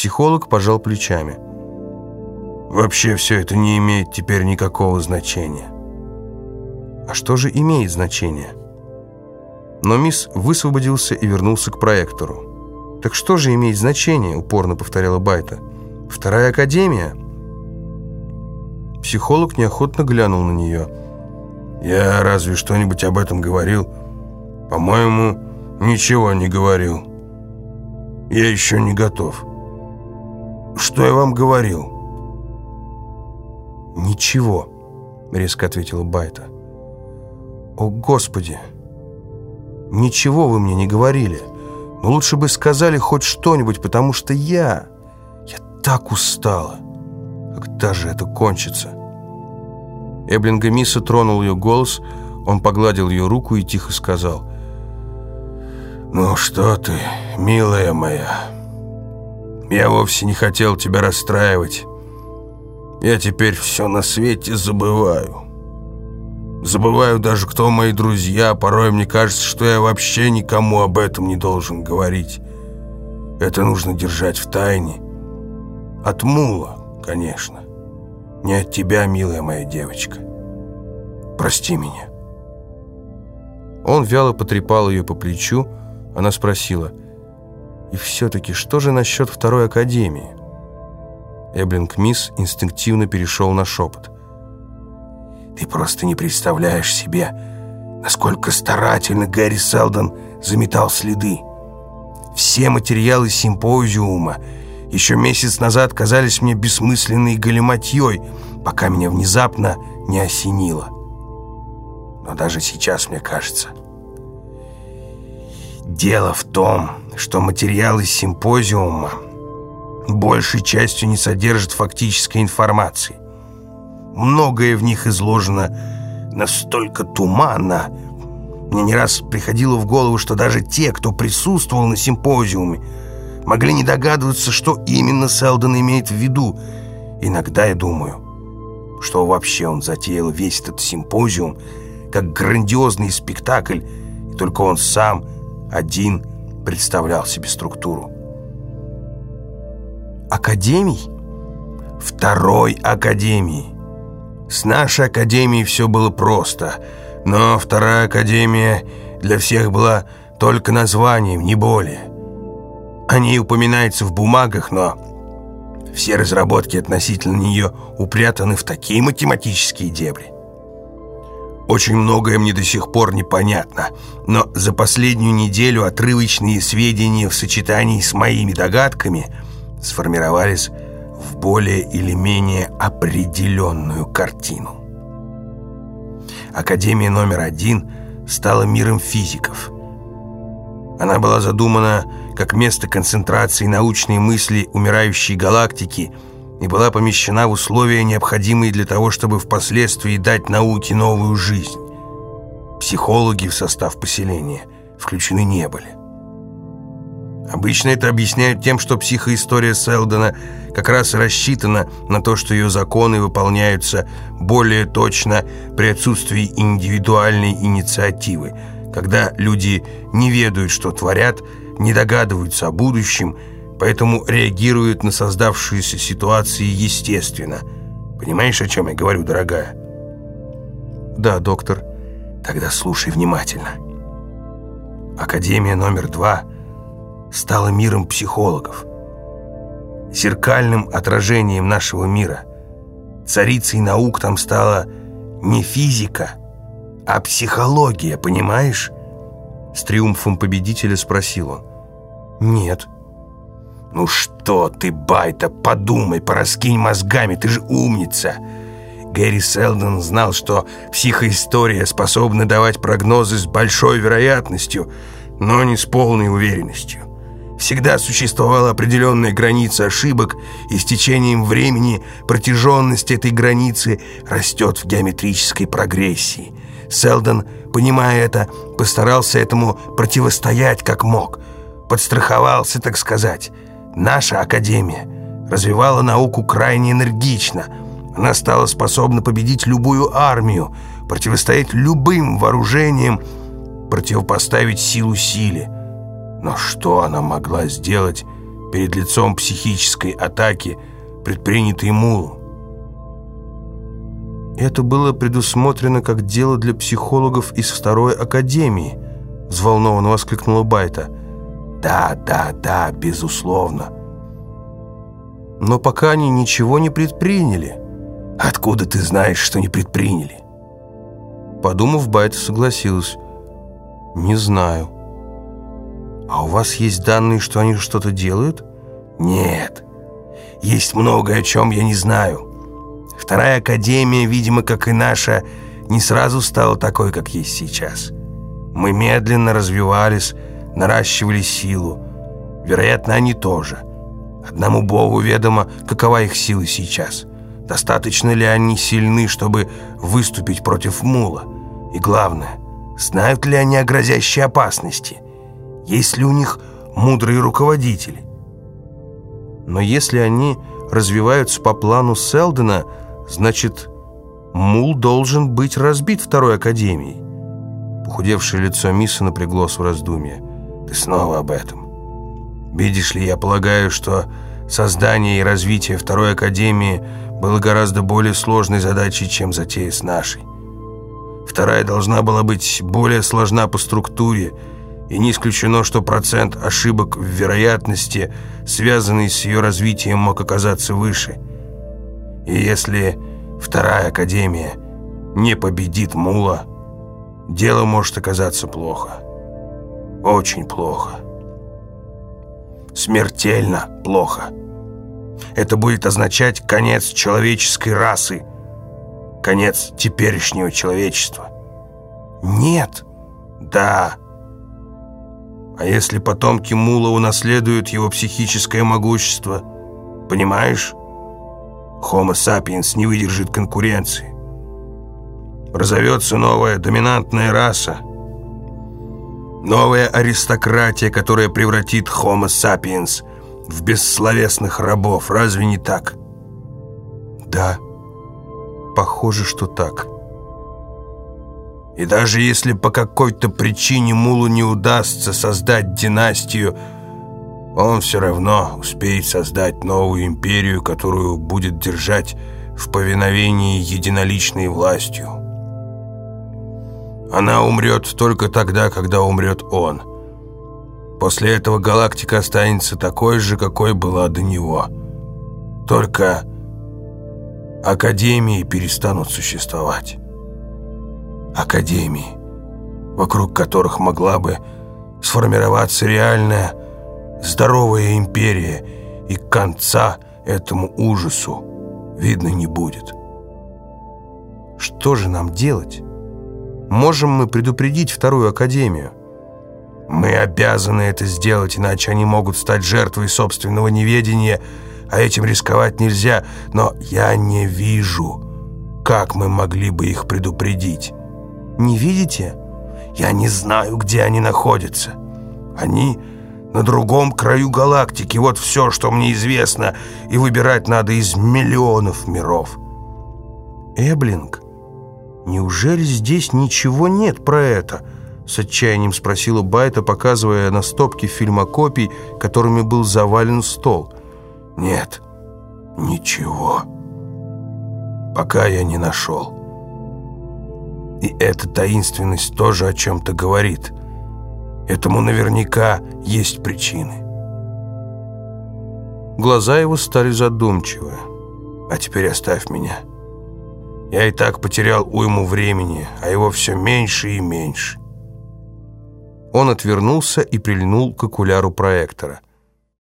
Психолог пожал плечами. «Вообще все это не имеет теперь никакого значения». «А что же имеет значение?» Но мисс высвободился и вернулся к проектору. «Так что же имеет значение?» — упорно повторяла Байта. «Вторая академия?» Психолог неохотно глянул на нее. «Я разве что-нибудь об этом говорил? По-моему, ничего не говорил. Я еще не готов. Что я вам говорил?» «Ничего», — резко ответила Байта. «О, Господи! Ничего вы мне не говорили. Но лучше бы сказали хоть что-нибудь, потому что я... Я так устала. Когда же это кончится?» Эблинга Мисса тронул ее голос, он погладил ее руку и тихо сказал. «Ну что ты, милая моя, я вовсе не хотел тебя расстраивать. Я теперь все на свете забываю. Забываю даже, кто мои друзья. Порой мне кажется, что я вообще никому об этом не должен говорить. Это нужно держать в тайне. От мула, конечно. Не от тебя, милая моя девочка. Прости меня. Он вяло потрепал ее по плечу. Она спросила, «И все-таки, что же насчет второй академии?» Эблинг Мисс инстинктивно перешел на шепот. «Ты просто не представляешь себе, насколько старательно Гэри Селдон заметал следы. Все материалы симпозиума еще месяц назад казались мне бессмысленной галиматьей, пока меня внезапно не осенило. Но даже сейчас мне кажется... Дело в том, что материалы симпозиума большей частью не содержат фактической информации. Многое в них изложено настолько туманно. Мне не раз приходило в голову, что даже те, кто присутствовал на симпозиуме, могли не догадываться, что именно Селдон имеет в виду. Иногда я думаю, что вообще он затеял весь этот симпозиум как грандиозный спектакль, и только он сам один представлял себе структуру академий? Второй академии. С нашей академией все было просто, но вторая академия для всех была только названием, не более. Они упоминаются в бумагах, но все разработки относительно нее упрятаны в такие математические дебри. Очень многое мне до сих пор непонятно, но за последнюю неделю отрывочные сведения в сочетании с моими догадками – сформировались в более или менее определенную картину. Академия номер один стала миром физиков. Она была задумана как место концентрации научной мысли умирающей галактики и была помещена в условия, необходимые для того, чтобы впоследствии дать науке новую жизнь. Психологи в состав поселения включены не были. Обычно это объясняют тем, что психоистория Селдона как раз рассчитана на то, что ее законы выполняются более точно при отсутствии индивидуальной инициативы, когда люди не ведают, что творят, не догадываются о будущем, поэтому реагируют на создавшиеся ситуации естественно. Понимаешь, о чем я говорю, дорогая? Да, доктор. Тогда слушай внимательно. Академия номер два – стала миром психологов, зеркальным отражением нашего мира. Царицей наук там стала не физика, а психология, понимаешь? С триумфом победителя спросил он. Нет. Ну что ты, Байта, подумай, пораскинь мозгами, ты же умница. Гэри Селдон знал, что психоистория способна давать прогнозы с большой вероятностью, но не с полной уверенностью. Всегда существовала определенная граница ошибок, и с течением времени протяженность этой границы растет в геометрической прогрессии. Селдон, понимая это, постарался этому противостоять как мог. Подстраховался, так сказать. Наша Академия развивала науку крайне энергично. Она стала способна победить любую армию, противостоять любым вооружениям, противопоставить силу силе. Но что она могла сделать перед лицом психической атаки, предпринятой Мулом. Это было предусмотрено как дело для психологов из второй академии, взволнованно воскликнула Байта. Да, да, да, безусловно. Но пока они ничего не предприняли. Откуда ты знаешь, что не предприняли? Подумав, Байта согласилась. Не знаю. А у вас есть данные, что они что-то делают? Нет. Есть многое, о чем я не знаю. Вторая академия, видимо, как и наша, не сразу стала такой, как есть сейчас. Мы медленно развивались, наращивали силу. Вероятно, они тоже. Одному Богу ведомо, какова их сила сейчас. Достаточно ли они сильны, чтобы выступить против Мула? И главное, знают ли они о грозящей опасности? Есть ли у них мудрые руководители? Но если они развиваются по плану Селдена, значит, Мул должен быть разбит второй академией. Похудевшее лицо Мисса напряглось в раздумье. Ты снова об этом. Видишь ли, я полагаю, что создание и развитие второй академии было гораздо более сложной задачей, чем затея с нашей. Вторая должна была быть более сложна по структуре, и не исключено, что процент ошибок в вероятности, связанный с ее развитием, мог оказаться выше. И если вторая академия не победит Мула, дело может оказаться плохо. Очень плохо. Смертельно плохо. Это будет означать конец человеческой расы, конец теперешнего человечества. Нет. Да. А если потомки Мула унаследуют его психическое могущество? Понимаешь? Homo sapiens не выдержит конкуренции. Разовется новая доминантная раса. Новая аристократия, которая превратит Homo sapiens в бессловесных рабов. Разве не так? Да, похоже, что так. И даже если по какой-то причине Мулу не удастся создать династию, он все равно успеет создать новую империю, которую будет держать в повиновении единоличной властью. Она умрет только тогда, когда умрет он. После этого галактика останется такой же, какой была до него. Только академии перестанут существовать академий, вокруг которых могла бы сформироваться реальная здоровая империя, и конца этому ужасу видно не будет. Что же нам делать? Можем мы предупредить вторую академию? Мы обязаны это сделать, иначе они могут стать жертвой собственного неведения, а этим рисковать нельзя, но я не вижу, как мы могли бы их предупредить. Не видите? Я не знаю, где они находятся. Они на другом краю галактики. Вот все, что мне известно. И выбирать надо из миллионов миров. Эблинг, неужели здесь ничего нет про это? С отчаянием спросила Байта, показывая на стопке фильмокопий, которыми был завален стол. Нет, ничего. Пока я не нашел. И эта таинственность тоже о чем-то говорит. Этому наверняка есть причины. Глаза его стали задумчивы. А теперь оставь меня. Я и так потерял уйму времени, а его все меньше и меньше. Он отвернулся и прильнул к окуляру проектора –